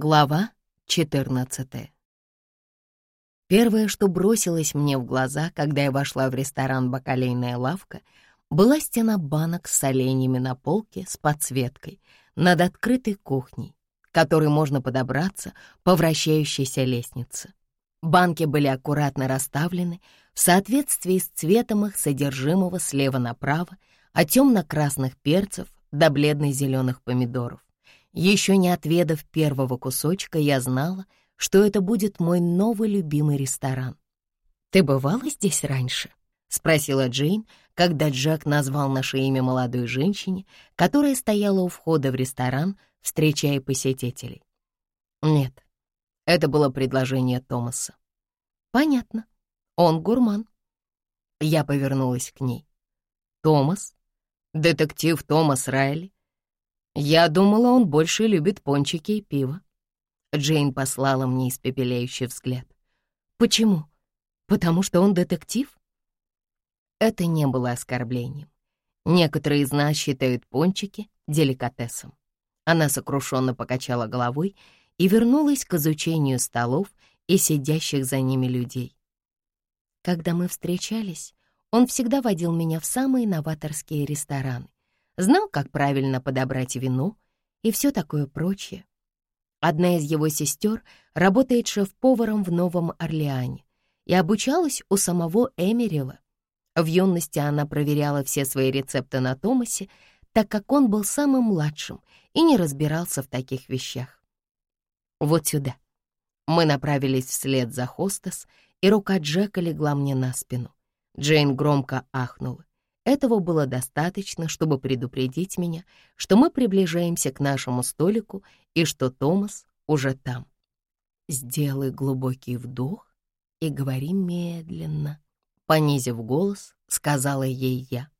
Глава 14 Первое, что бросилось мне в глаза, когда я вошла в ресторан «Бакалейная лавка», была стена банок с оленями на полке с подсветкой над открытой кухней, к которой можно подобраться по вращающейся лестнице. Банки были аккуратно расставлены в соответствии с цветом их содержимого слева направо, от темно-красных перцев до бледно-зеленых помидоров. Еще не отведав первого кусочка, я знала, что это будет мой новый любимый ресторан. «Ты бывала здесь раньше?» — спросила Джейн, когда Джек назвал наше имя молодой женщине, которая стояла у входа в ресторан, встречая посетителей. «Нет, это было предложение Томаса». «Понятно. Он гурман». Я повернулась к ней. «Томас? Детектив Томас Райли? Я думала, он больше любит пончики и пиво. Джейн послала мне испепеляющий взгляд. Почему? Потому что он детектив? Это не было оскорблением. Некоторые из нас считают пончики деликатесом. Она сокрушенно покачала головой и вернулась к изучению столов и сидящих за ними людей. Когда мы встречались, он всегда водил меня в самые новаторские рестораны знал, как правильно подобрать вино и все такое прочее. Одна из его сестер работает шеф-поваром в Новом Орлеане и обучалась у самого Эмерила. В юности она проверяла все свои рецепты на Томасе, так как он был самым младшим и не разбирался в таких вещах. Вот сюда. Мы направились вслед за хостес, и рука Джека легла мне на спину. Джейн громко ахнула. Этого было достаточно, чтобы предупредить меня, что мы приближаемся к нашему столику и что Томас уже там. «Сделай глубокий вдох и говори медленно», — понизив голос, сказала ей я.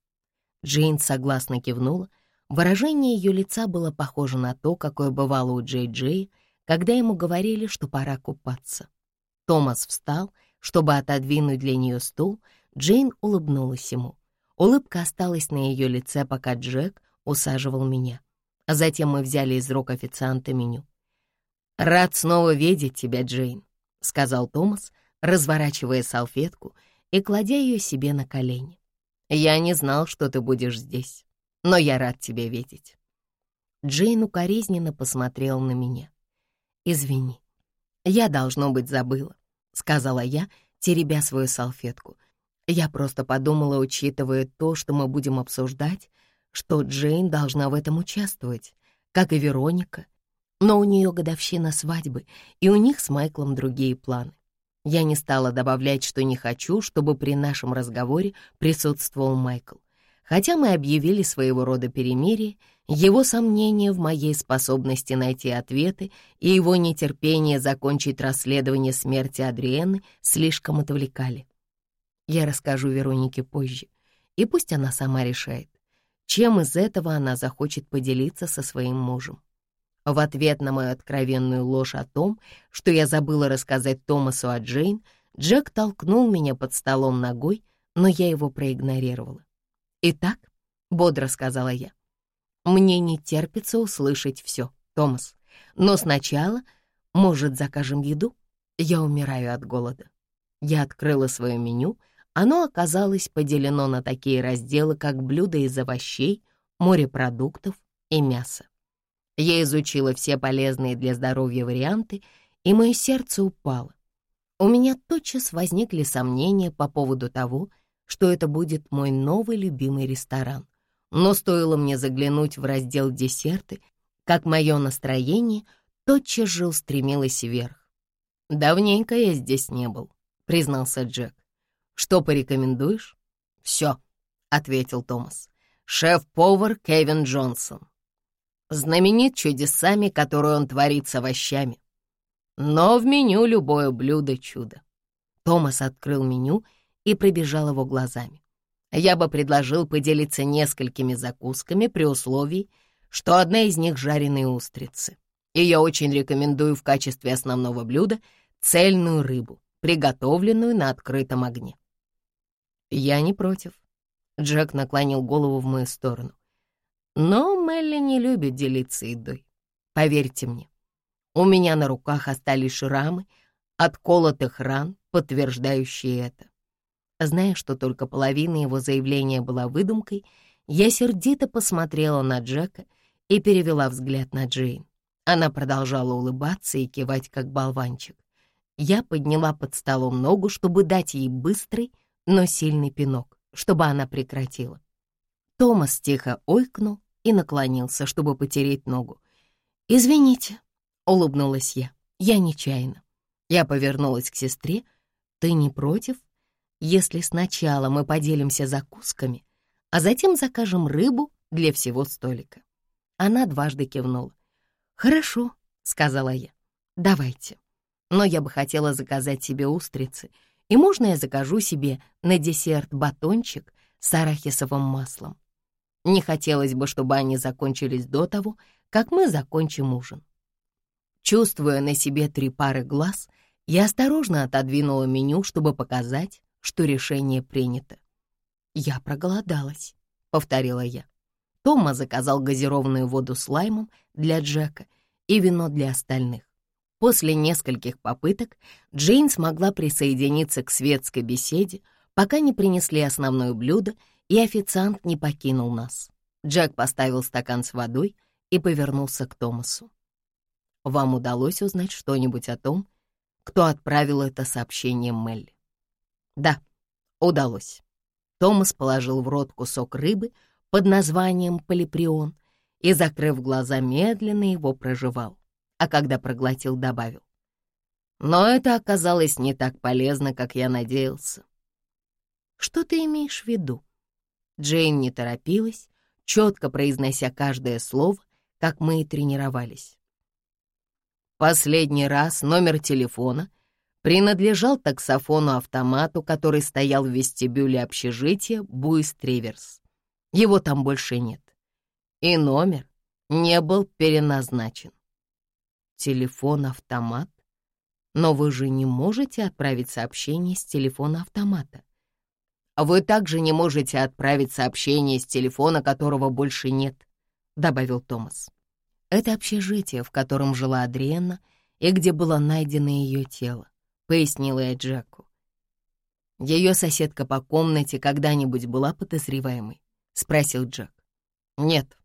Джейн согласно кивнула. Выражение ее лица было похоже на то, какое бывало у Джей Джей, когда ему говорили, что пора купаться. Томас встал, чтобы отодвинуть для нее стул, Джейн улыбнулась ему. Улыбка осталась на ее лице, пока Джек усаживал меня. А затем мы взяли из рук официанта меню. «Рад снова видеть тебя, Джейн», — сказал Томас, разворачивая салфетку и кладя ее себе на колени. «Я не знал, что ты будешь здесь, но я рад тебя видеть». Джейн укоризненно посмотрел на меня. «Извини, я, должно быть, забыла», — сказала я, теребя свою салфетку — я просто подумала, учитывая то, что мы будем обсуждать, что Джейн должна в этом участвовать, как и Вероника. Но у нее годовщина свадьбы, и у них с Майклом другие планы. Я не стала добавлять, что не хочу, чтобы при нашем разговоре присутствовал Майкл. Хотя мы объявили своего рода перемирие, его сомнения в моей способности найти ответы и его нетерпение закончить расследование смерти Адриэны слишком отвлекали. Я расскажу Веронике позже, и пусть она сама решает, чем из этого она захочет поделиться со своим мужем. В ответ на мою откровенную ложь о том, что я забыла рассказать Томасу о Джейн, Джек толкнул меня под столом ногой, но я его проигнорировала. «Итак», — бодро сказала я, — «мне не терпится услышать все, Томас, но сначала, может, закажем еду? Я умираю от голода». Я открыла свое меню оно оказалось поделено на такие разделы, как блюда из овощей, морепродуктов и мяса. Я изучила все полезные для здоровья варианты, и мое сердце упало. У меня тотчас возникли сомнения по поводу того, что это будет мой новый любимый ресторан. Но стоило мне заглянуть в раздел «Десерты», как мое настроение тотчас же устремилось вверх. «Давненько я здесь не был», — признался Джек. Что порекомендуешь?» «Все», — ответил Томас. «Шеф-повар Кевин Джонсон. Знаменит чудесами, которые он творит с овощами. Но в меню любое блюдо чудо». Томас открыл меню и пробежал его глазами. Я бы предложил поделиться несколькими закусками при условии, что одна из них — жареные устрицы. И я очень рекомендую в качестве основного блюда цельную рыбу, приготовленную на открытом огне. «Я не против». Джек наклонил голову в мою сторону. «Но Мелли не любит делиться едой. Поверьте мне. У меня на руках остались шрамы от колотых ран, подтверждающие это. Зная, что только половина его заявления была выдумкой, я сердито посмотрела на Джека и перевела взгляд на Джейн. Она продолжала улыбаться и кивать, как болванчик. Я подняла под столом ногу, чтобы дать ей быстрый, но сильный пинок, чтобы она прекратила. Томас тихо ойкнул и наклонился, чтобы потереть ногу. «Извините», — улыбнулась я, — «я нечаянно». Я повернулась к сестре. «Ты не против, если сначала мы поделимся закусками, а затем закажем рыбу для всего столика?» Она дважды кивнула. «Хорошо», — сказала я, — «давайте. Но я бы хотела заказать себе устрицы, и можно я закажу себе на десерт батончик с арахисовым маслом? Не хотелось бы, чтобы они закончились до того, как мы закончим ужин». Чувствуя на себе три пары глаз, я осторожно отодвинула меню, чтобы показать, что решение принято. «Я проголодалась», — повторила я. Тома заказал газированную воду с лаймом для Джека и вино для остальных. После нескольких попыток Джейн смогла присоединиться к светской беседе, пока не принесли основное блюдо, и официант не покинул нас. Джек поставил стакан с водой и повернулся к Томасу. «Вам удалось узнать что-нибудь о том, кто отправил это сообщение Мелли?» «Да, удалось». Томас положил в рот кусок рыбы под названием полиприон и, закрыв глаза, медленно его проживал, а когда проглотил, добавил. Но это оказалось не так полезно, как я надеялся. Что ты имеешь в виду? Джейн не торопилась, четко произнося каждое слово, как мы и тренировались. Последний раз номер телефона принадлежал таксофону-автомату, который стоял в вестибюле общежития Буйстриверс. Его там больше нет. И номер не был переназначен. Телефон-автомат? Но вы же не можете отправить сообщение с телефона-автомата. Вы также не можете отправить сообщение с телефона, которого больше нет, добавил Томас. Это общежитие, в котором жила Адриена и где было найдено ее тело, пояснила я Джеку. Ее соседка по комнате когда-нибудь была подозреваемой? — спросил Джек. «Нет».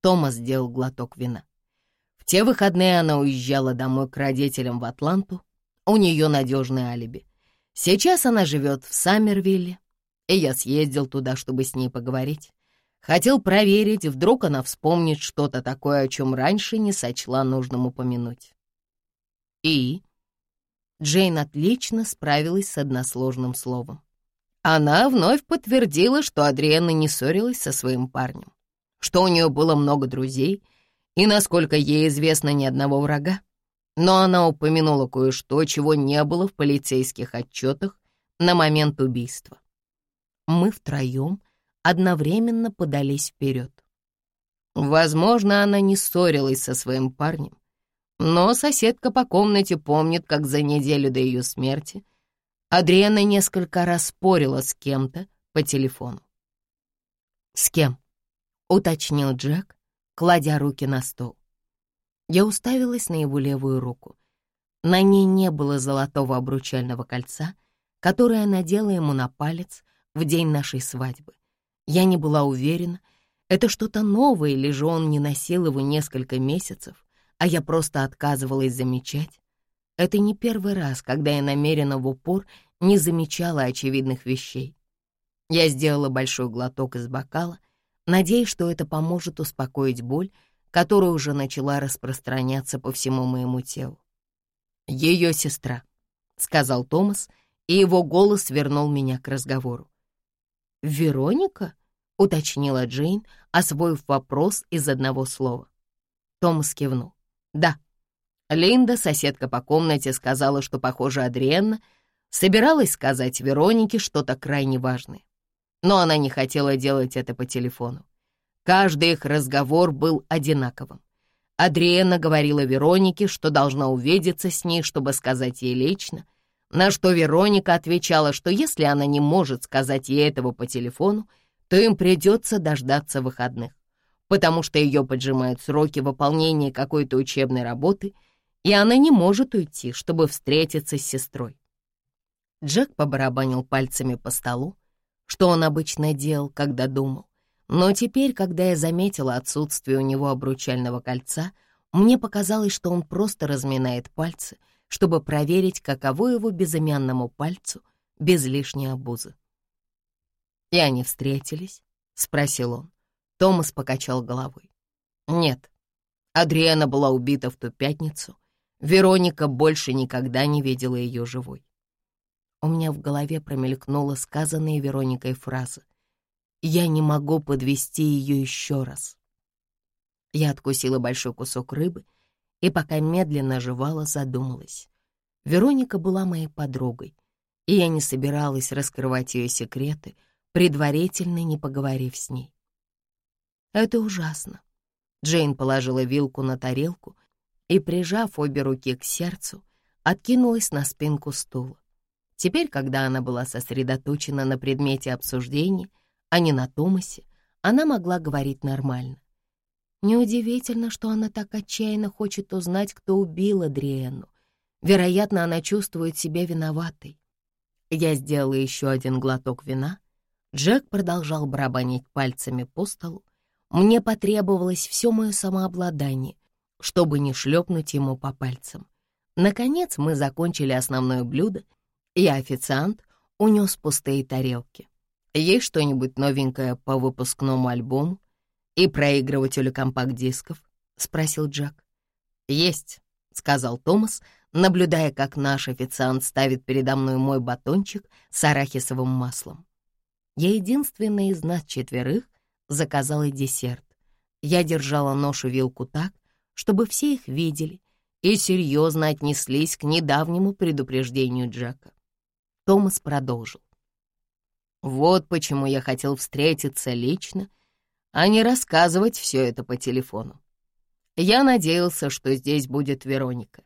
Томас сделал глоток вина. Те выходные она уезжала домой к родителям в Атланту. У нее надежное алиби. Сейчас она живет в Саммервилле, и я съездил туда, чтобы с ней поговорить. Хотел проверить, вдруг она вспомнит что-то такое, о чем раньше не сочла нужным упомянуть. И Джейн отлично справилась с односложным словом. Она вновь подтвердила, что Адриана не ссорилась со своим парнем, что у нее было много друзей и, насколько ей известно, ни одного врага. Но она упомянула кое-что, чего не было в полицейских отчетах на момент убийства. Мы втроем одновременно подались вперед. Возможно, она не ссорилась со своим парнем, но соседка по комнате помнит, как за неделю до ее смерти — Адриана несколько раз спорила с кем-то по телефону. «С кем?» — уточнил Джек, кладя руки на стол. Я уставилась на его левую руку. На ней не было золотого обручального кольца, которое надела ему на палец в день нашей свадьбы. Я не была уверена, это что-то новое, или же он не носил его несколько месяцев, а я просто отказывалась замечать, это не первый раз, когда я намеренно в упор не замечала очевидных вещей. Я сделала большой глоток из бокала, надеясь, что это поможет успокоить боль, которая уже начала распространяться по всему моему телу. «Ее сестра», — сказал Томас, и его голос вернул меня к разговору. «Вероника?» — уточнила Джейн, освоив вопрос из одного слова. Томас кивнул. «Да». Линда, соседка по комнате, сказала, что, похоже, Адриенна собиралась сказать Веронике что-то крайне важное. Но она не хотела делать это по телефону. Каждый их разговор был одинаковым. Адриена говорила Веронике, что должна увидеться с ней, чтобы сказать ей лично, на что Вероника отвечала, что если она не может сказать ей этого по телефону, то им придется дождаться выходных, потому что ее поджимают сроки выполнения какой-то учебной работы — и она не может уйти, чтобы встретиться с сестрой. Джек побарабанил пальцами по столу, что он обычно делал, когда думал. Но теперь, когда я заметила отсутствие у него обручального кольца, мне показалось, что он просто разминает пальцы, чтобы проверить, каково его безымянному пальцу без лишней обузы. «И они встретились?» — спросил он. Томас покачал головой. «Нет, Адриана была убита в ту пятницу. Вероника больше никогда не видела ее живой. У меня в голове промелькнула сказанная Вероникой фраза. «Я не могу подвести ее еще раз». Я откусила большой кусок рыбы и, пока медленно жевала, задумалась. Вероника была моей подругой, и я не собиралась раскрывать ее секреты, предварительно не поговорив с ней. Это ужасно. Джейн положила вилку на тарелку и, прижав обе руки к сердцу, откинулась на спинку стула. Теперь, когда она была сосредоточена на предмете обсуждений, а не на Томасе, она могла говорить нормально. Неудивительно, что она так отчаянно хочет узнать, кто убил Адриэну. Вероятно, она чувствует себя виноватой. Я сделала еще один глоток вина. Джек продолжал барабанить пальцами по столу. Мне потребовалось все мое самообладание, чтобы не шлепнуть ему по пальцам. Наконец мы закончили основное блюдо — и официант унес пустые тарелки. «Есть что-нибудь новенькое по выпускному альбому и проигрывателю компакт-дисков?» — спросил Джек. «Есть», — сказал Томас, наблюдая, как наш официант ставит передо мной мой батончик с арахисовым маслом. Я единственная из нас четверых заказала десерт. Я держала нож и вилку так, чтобы все их видели и серьезно отнеслись к недавнему предупреждению Джека. Томас продолжил. «Вот почему я хотел встретиться лично, а не рассказывать все это по телефону. Я надеялся, что здесь будет Вероника.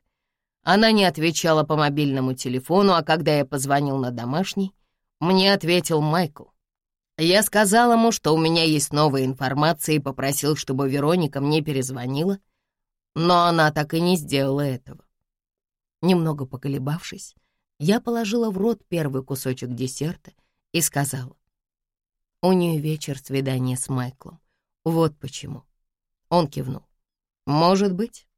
Она не отвечала по мобильному телефону, а когда я позвонил на домашний, мне ответил Майкл. Я сказал ему, что у меня есть новая информация и попросил, чтобы Вероника мне перезвонила, но она так и не сделала этого. Немного поколебавшись, я положила в рот первый кусочек десерта и сказала. У нее вечер свидания с Майклом. Вот почему. Он кивнул. Может быть.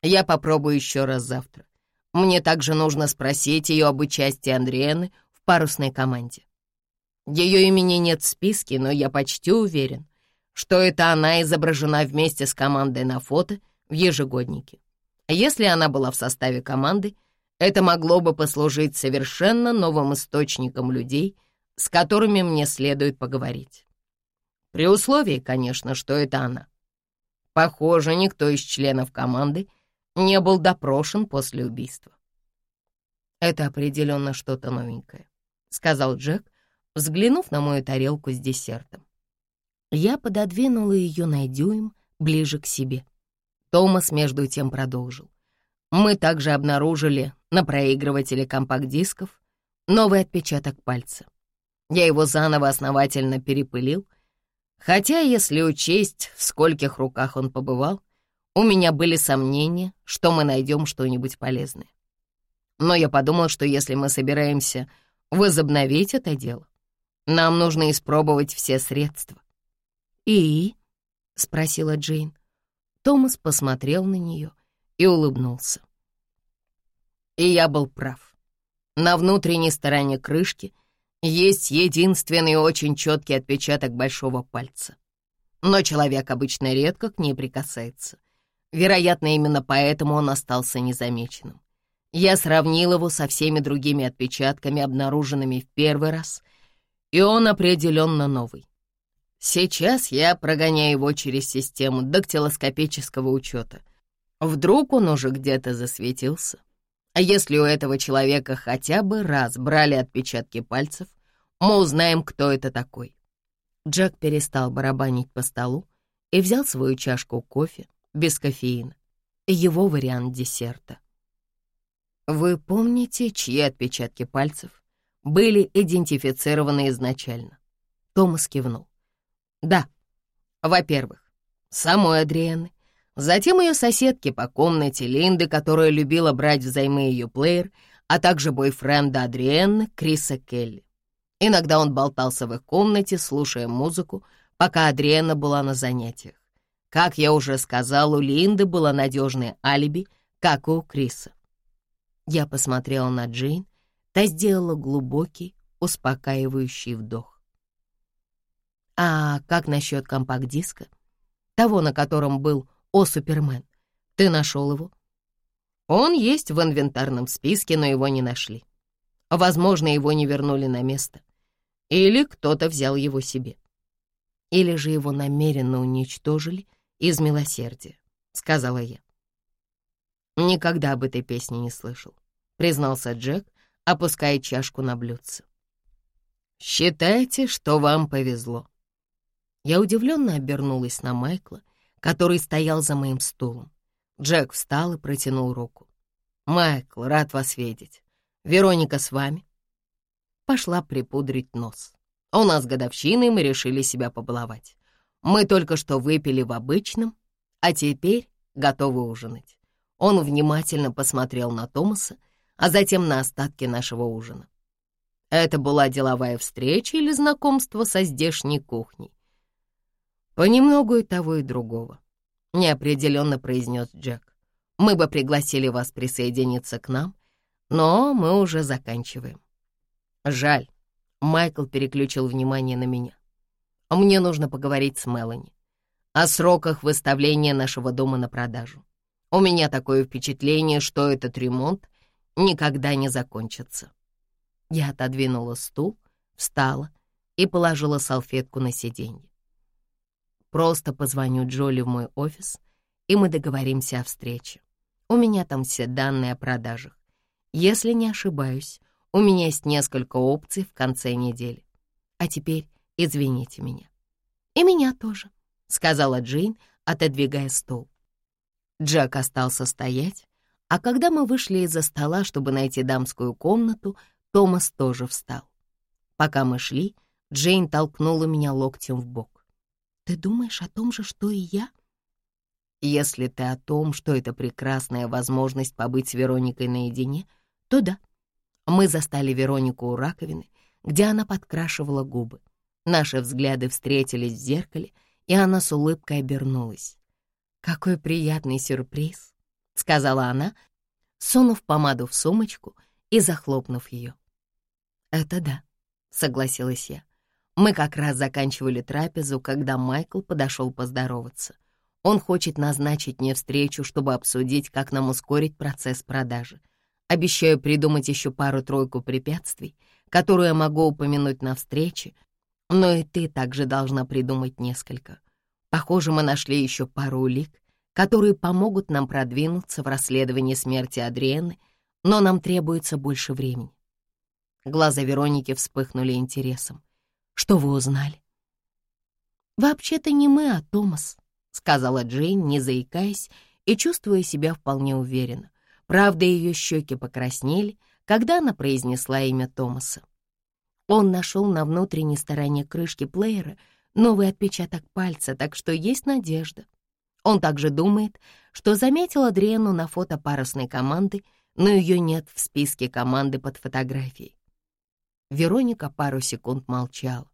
Я попробую еще раз завтра. Мне также нужно спросить ее об участии Андриэны в парусной команде. Ее имени нет в списке, но я почти уверен, что это она изображена вместе с командой на фото в ежегоднике. Если она была в составе команды, это могло бы послужить совершенно новым источником людей, с которыми мне следует поговорить. При условии, конечно, что это она. Похоже, никто из членов команды не был допрошен после убийства. «Это определенно что-то новенькое», — сказал Джек, взглянув на мою тарелку с десертом. Я пододвинула ее на дюйм ближе к себе. Томас между тем продолжил. Мы также обнаружили на проигрывателе компакт-дисков новый отпечаток пальца. Я его заново основательно перепылил, хотя, если учесть, в скольких руках он побывал, у меня были сомнения, что мы найдем что-нибудь полезное. Но я подумал, что если мы собираемся возобновить это дело, нам нужно испробовать все средства. «И?» — спросила Джейн. Томас посмотрел на нее и улыбнулся. И я был прав. На внутренней стороне крышки есть единственный очень четкий отпечаток большого пальца. Но человек обычно редко к ней прикасается. Вероятно, именно поэтому он остался незамеченным. Я сравнил его со всеми другими отпечатками, обнаруженными в первый раз, и он определенно новый. Сейчас я прогоняю его через систему дактилоскопического учета. Вдруг он уже где-то засветился. А если у этого человека хотя бы раз брали отпечатки пальцев, мы узнаем, кто это такой. Джек перестал барабанить по столу и взял свою чашку кофе без кофеина, его вариант десерта. Вы помните, чьи отпечатки пальцев были идентифицированы изначально? Томас кивнул. Да, во-первых, самой Адрианы, Затем ее соседки по комнате Линды, которая любила брать взаймы ее плеер, а также бойфренда Адриэнны, Криса Келли. Иногда он болтался в их комнате, слушая музыку, пока Адриэна была на занятиях. Как я уже сказал, у Линды было надежное алиби, как и у Криса. Я посмотрела на Джейн, та сделала глубокий, успокаивающий вдох. «А как насчет компакт-диска? Того, на котором был «О, Супермен». Ты нашел его?» «Он есть в инвентарном списке, но его не нашли. Возможно, его не вернули на место. Или кто-то взял его себе. Или же его намеренно уничтожили из милосердия», — сказала я. «Никогда об этой песне не слышал», — признался Джек, опуская чашку на блюдце. «Считайте, что вам повезло». Я удивленно обернулась на Майкла, который стоял за моим стулом. Джек встал и протянул руку. «Майкл, рад вас видеть. Вероника с вами?» Пошла припудрить нос. У нас годовщина, и мы решили себя побаловать. Мы только что выпили в обычном, а теперь готовы ужинать. Он внимательно посмотрел на Томаса, а затем на остатки нашего ужина. Это была деловая встреча или знакомство со здешней кухней? Понемногу и того, и другого, — неопределенно произнес Джек. Мы бы пригласили вас присоединиться к нам, но мы уже заканчиваем. Жаль, Майкл переключил внимание на меня. Мне нужно поговорить с Мелани о сроках выставления нашего дома на продажу. У меня такое впечатление, что этот ремонт никогда не закончится. Я отодвинула стул, встала и положила салфетку на сиденье. Просто позвоню Джоли в мой офис, и мы договоримся о встрече. У меня там все данные о продажах. Если не ошибаюсь, у меня есть несколько опций в конце недели. А теперь извините меня. И меня тоже, — сказала Джейн, отодвигая стол. Джек остался стоять, а когда мы вышли из-за стола, чтобы найти дамскую комнату, Томас тоже встал. Пока мы шли, Джейн толкнула меня локтем в бок. «Ты думаешь о том же, что и я?» «Если ты о том, что это прекрасная возможность побыть с Вероникой наедине, то да». Мы застали Веронику у раковины, где она подкрашивала губы. Наши взгляды встретились в зеркале, и она с улыбкой обернулась. «Какой приятный сюрприз!» — сказала она, сунув помаду в сумочку и захлопнув ее. «Это да», — согласилась я. Мы как раз заканчивали трапезу, когда Майкл подошел поздороваться. Он хочет назначить мне встречу, чтобы обсудить, как нам ускорить процесс продажи. Обещаю придумать еще пару-тройку препятствий, которые я могу упомянуть на встрече, но и ты также должна придумать несколько. Похоже, мы нашли еще пару улик, которые помогут нам продвинуться в расследовании смерти Адриэны, но нам требуется больше времени. Глаза Вероники вспыхнули интересом. Что вы узнали? «Вообще-то не мы, а Томас», — сказала Джейн, не заикаясь и чувствуя себя вполне уверенно. Правда, ее щеки покраснели, когда она произнесла имя Томаса. Он нашел на внутренней стороне крышки плеера новый отпечаток пальца, так что есть надежда. Он также думает, что заметил Адриэну на фото парусной команды, но ее нет в списке команды под фотографией. Вероника пару секунд молчала.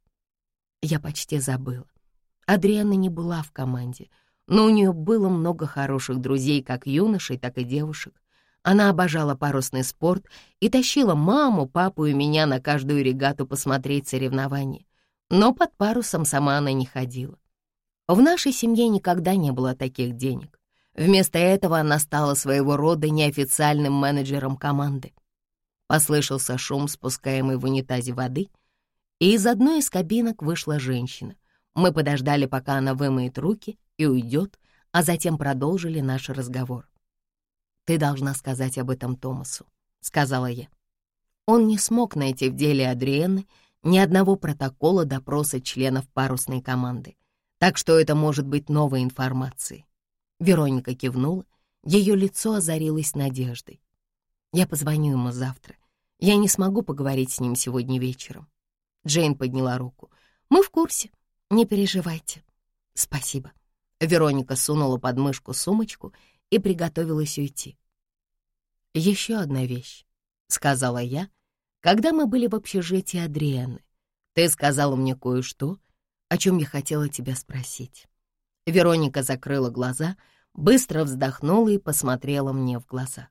Я почти забыла. Адриана не была в команде, но у нее было много хороших друзей, как юношей, так и девушек. Она обожала парусный спорт и тащила маму, папу и меня на каждую регату посмотреть соревнования. Но под парусом сама она не ходила. В нашей семье никогда не было таких денег. Вместо этого она стала своего рода неофициальным менеджером команды. Послышался шум, спускаемый в унитазе воды, и из одной из кабинок вышла женщина. Мы подождали, пока она вымоет руки и уйдет, а затем продолжили наш разговор. «Ты должна сказать об этом Томасу», — сказала я. Он не смог найти в деле Адриэны ни одного протокола допроса членов парусной команды, так что это может быть новой информацией. Вероника кивнула, ее лицо озарилось надеждой. Я позвоню ему завтра. Я не смогу поговорить с ним сегодня вечером. Джейн подняла руку. Мы в курсе. Не переживайте. Спасибо. Вероника сунула под мышку сумочку и приготовилась уйти. «Еще одна вещь», — сказала я, когда мы были в общежитии Адрианы. «Ты сказала мне кое-что, о чем я хотела тебя спросить». Вероника закрыла глаза, быстро вздохнула и посмотрела мне в глаза.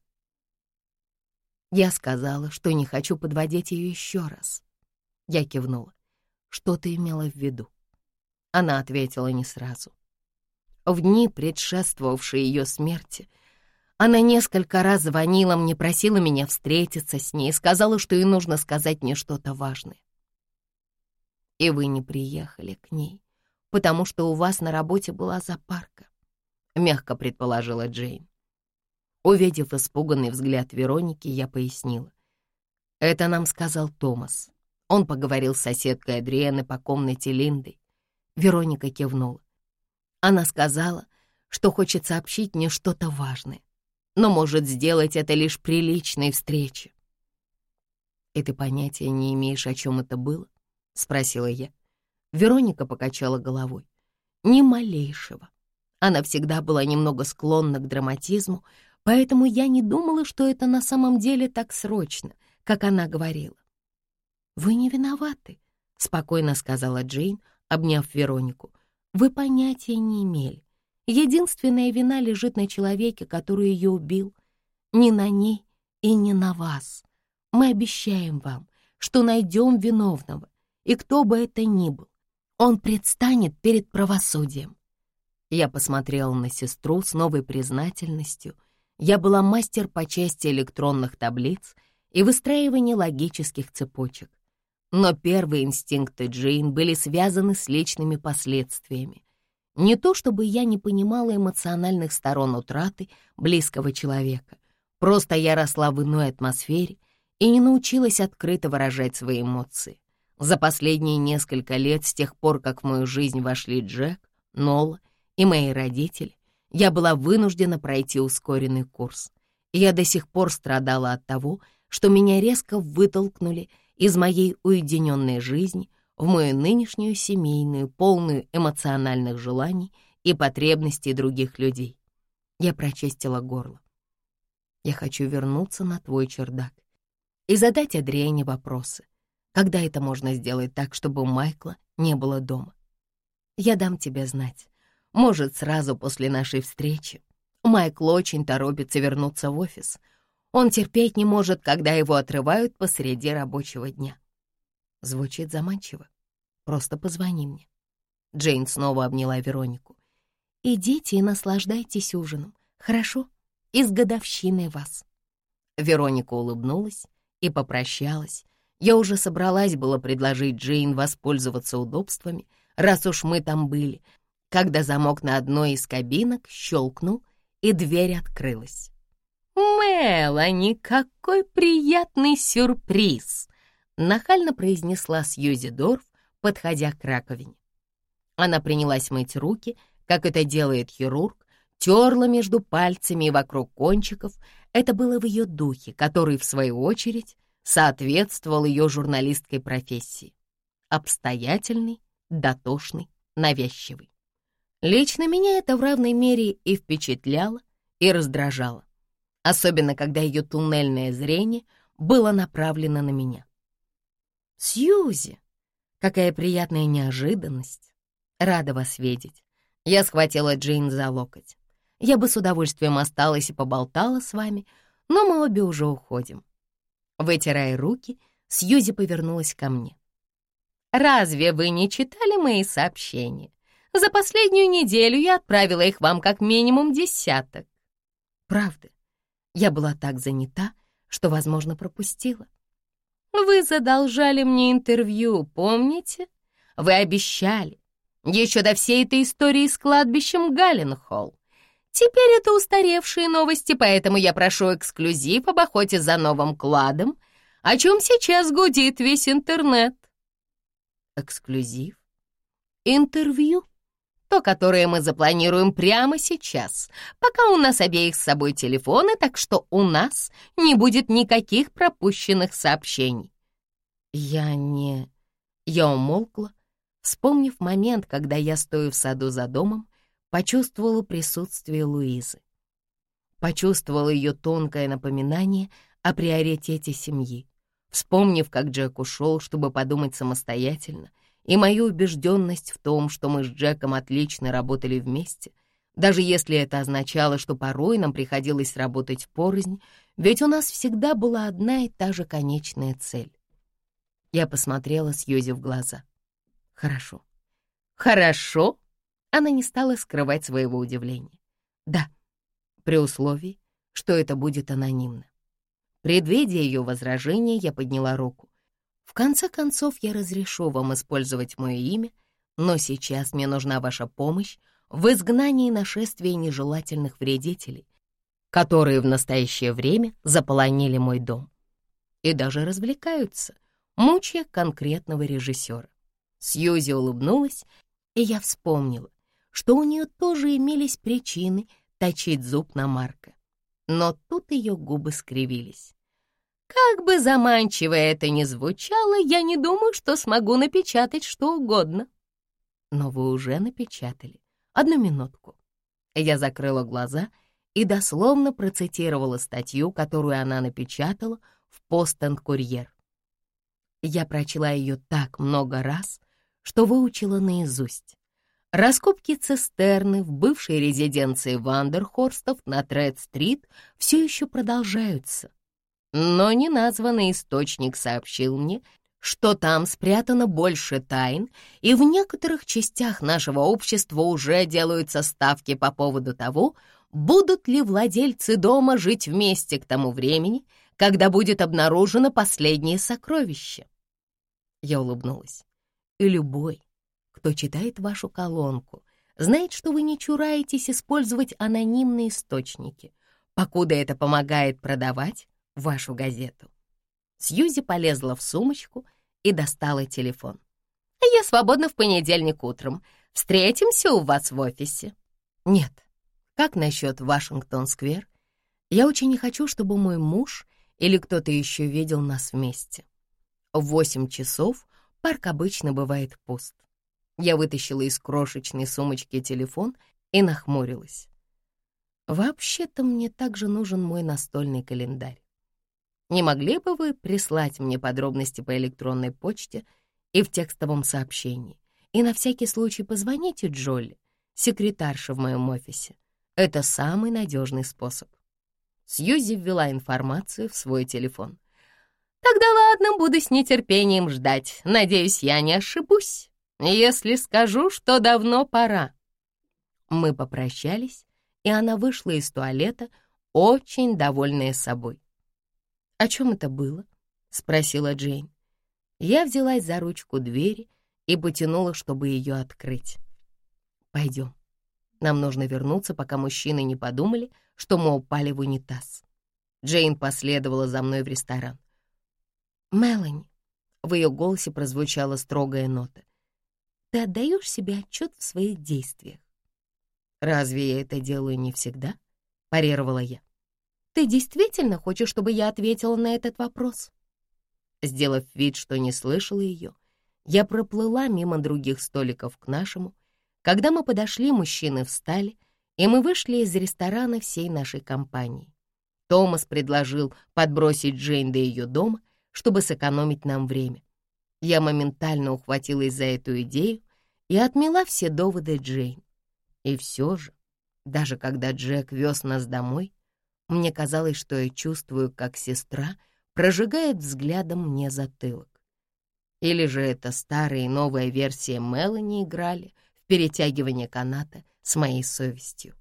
Я сказала, что не хочу подводить ее еще раз. Я кивнула. Что ты имела в виду? Она ответила не сразу. В дни, предшествовавшие ее смерти, она несколько раз звонила мне, просила меня встретиться с ней, сказала, что ей нужно сказать мне что-то важное. И вы не приехали к ней, потому что у вас на работе была запарка, — мягко предположила Джейн. Увидев испуганный взгляд Вероники, я пояснила. Это нам сказал Томас. Он поговорил с соседкой Адриэны по комнате Линды. Вероника кивнула. Она сказала, что хочет сообщить мне что-то важное, но может сделать это лишь при личной встрече. «И ты понятия не имеешь, о чем это было?» — спросила я. Вероника покачала головой. «Ни малейшего. Она всегда была немного склонна к драматизму, поэтому я не думала, что это на самом деле так срочно, как она говорила. «Вы не виноваты», — спокойно сказала Джейн, обняв Веронику. «Вы понятия не имели. Единственная вина лежит на человеке, который ее убил. Не на ней и не на вас. Мы обещаем вам, что найдем виновного, и кто бы это ни был, он предстанет перед правосудием». Я посмотрела на сестру с новой признательностью. Я была мастер по части электронных таблиц и выстраивания логических цепочек. Но первые инстинкты Джейн были связаны с личными последствиями. Не то чтобы я не понимала эмоциональных сторон утраты близкого человека, просто я росла в иной атмосфере и не научилась открыто выражать свои эмоции. За последние несколько лет, с тех пор, как в мою жизнь вошли Джек, Нола и мои родители, я была вынуждена пройти ускоренный курс. Я до сих пор страдала от того, что меня резко вытолкнули из моей уединенной жизни в мою нынешнюю семейную, полную эмоциональных желаний и потребностей других людей. Я прочистила горло. Я хочу вернуться на твой чердак и задать Адриэне вопросы. Когда это можно сделать так, чтобы у Майкла не было дома? Я дам тебе знать. Может, сразу после нашей встречи. Майкл очень торопится вернуться в офис — он терпеть не может, когда его отрывают посреди рабочего дня. Звучит заманчиво. Просто позвони мне. Джейн снова обняла Веронику. Идите и наслаждайтесь ужином, хорошо? И с годовщиной вас. Вероника улыбнулась и попрощалась. Я уже собралась было предложить Джейн воспользоваться удобствами, раз уж мы там были, когда замок на одной из кабинок щелкнул, и дверь открылась. «Мелани, какой приятный сюрприз!» — нахально произнесла Сьюзи Дорф, подходя к раковине. Она принялась мыть руки, как это делает хирург, терла между пальцами и вокруг кончиков. Это было в ее духе, который, в свою очередь, соответствовал ее журналистской профессии. Обстоятельный, дотошный, навязчивый. Лично меня это в равной мере и впечатляло, и раздражало особенно когда ее туннельное зрение было направлено на меня. «Сьюзи, какая приятная неожиданность! Рада вас видеть!» Я схватила Джейн за локоть. «Я бы с удовольствием осталась и поболтала с вами, но мы обе уже уходим». Вытирая руки, Сьюзи повернулась ко мне. «Разве вы не читали мои сообщения? За последнюю неделю я отправила их вам как минимум десяток». «Правда? Я была так занята, что, возможно, пропустила. Вы задолжали мне интервью, помните? Вы обещали. Еще до всей этой истории с кладбищем Галленхолл. Теперь это устаревшие новости, поэтому я прошу эксклюзив об охоте за новым кладом, о чем сейчас гудит весь интернет. Эксклюзив? Интервью? То, которое мы запланируем прямо сейчас, пока у нас обеих с собой телефоны, так что у нас не будет никаких пропущенных сообщений. Я не... Я умолкла, вспомнив момент, когда я стою в саду за домом, почувствовала присутствие Луизы. Почувствовала ее тонкое напоминание о приоритете семьи, вспомнив, как Джек ушел, чтобы подумать самостоятельно, и мою убежденность в том, что мы с Джеком отлично работали вместе, даже если это означало, что порой нам приходилось работать порознь, ведь у нас всегда была одна и та же конечная цель. Я посмотрела Сьюзи в глаза. «Хорошо». «Хорошо?» Она не стала скрывать своего удивления. «Да, при условии, что это будет анонимно». Предвидя ее возражение, я подняла руку. «В конце концов, я разрешу вам использовать мое имя, но сейчас мне нужна ваша помощь в изгнании нашествия нежелательных вредителей, которые в настоящее время заполонили мой дом. И даже развлекаются, мучая конкретного режиссера. Сьюзи улыбнулась, и я вспомнила, что у нее тоже имелись причины точить зуб на Марка. Но тут ее губы скривились. Как бы заманчиво это ни звучало, я не думаю, что смогу напечатать что угодно. Но вы уже напечатали. Одну минутку. Я закрыла глаза и дословно процитировала статью, которую она напечатала в «Постенд-Курьер». Я прочла ее так много раз, что выучила наизусть. Раскопки цистерны в бывшей резиденции Вандерхорстов на Тред-стрит все еще продолжаются. Но неназванный источник сообщил мне, что там спрятано больше тайн, и в некоторых частях нашего общества уже делаются ставки по поводу того, будут ли владельцы дома жить вместе к тому времени, когда будет обнаружено последнее сокровище. Я улыбнулась. И любой, кто читает вашу колонку, знает, что вы не чураетесь использовать анонимные источники, покуда это помогает продавать вашу газету. Сьюзи полезла в сумочку и достала телефон. «Я свободна в понедельник утром. Встретимся у вас в офисе». «Нет. Как насчет Вашингтон-сквер? Я очень не хочу, чтобы мой муж или кто-то еще видел нас вместе. В восемь часов парк обычно бывает пуст. Я вытащила из крошечной сумочки телефон и нахмурилась. Вообще-то мне также нужен мой настольный календарь. Не могли бы вы прислать мне подробности по электронной почте и в текстовом сообщении? И на всякий случай позвоните Джолли, секретарше в моем офисе. Это самый надежный способ. Сьюзи ввела информацию в свой телефон. «Тогда ладно, буду с нетерпением ждать. Надеюсь, я не ошибусь, если скажу, что давно пора». Мы попрощались, и она вышла из туалета, очень довольная собой. «О чем это было?» — спросила Джейн. Я взялась за ручку двери и потянула, чтобы ее открыть. «Пойдем. Нам нужно вернуться, пока мужчины не подумали, что мы упали в унитаз». Джейн последовала за мной в ресторан. «Мелани», — в ее голосе прозвучала строгая нота, «ты отдаешь себе отчет в своих действиях?» «Разве я это делаю не всегда?» — парировала я. Ты действительно хочешь, чтобы я ответила на этот вопрос?» Сделав вид, что не слышала ее, я проплыла мимо других столиков к нашему. Когда мы подошли, мужчины встали, и мы вышли из ресторана всей нашей компании. Томас предложил подбросить Джейн до ее дома, чтобы сэкономить нам время. Я моментально ухватилась за эту идею и отмела все доводы Джейн. И все же, даже когда Джек вез нас домой, мне казалось, что я чувствую, как сестра прожигает взглядом мне затылок. Или же это старая и новая версия Мелани играли в перетягивание каната с моей совестью.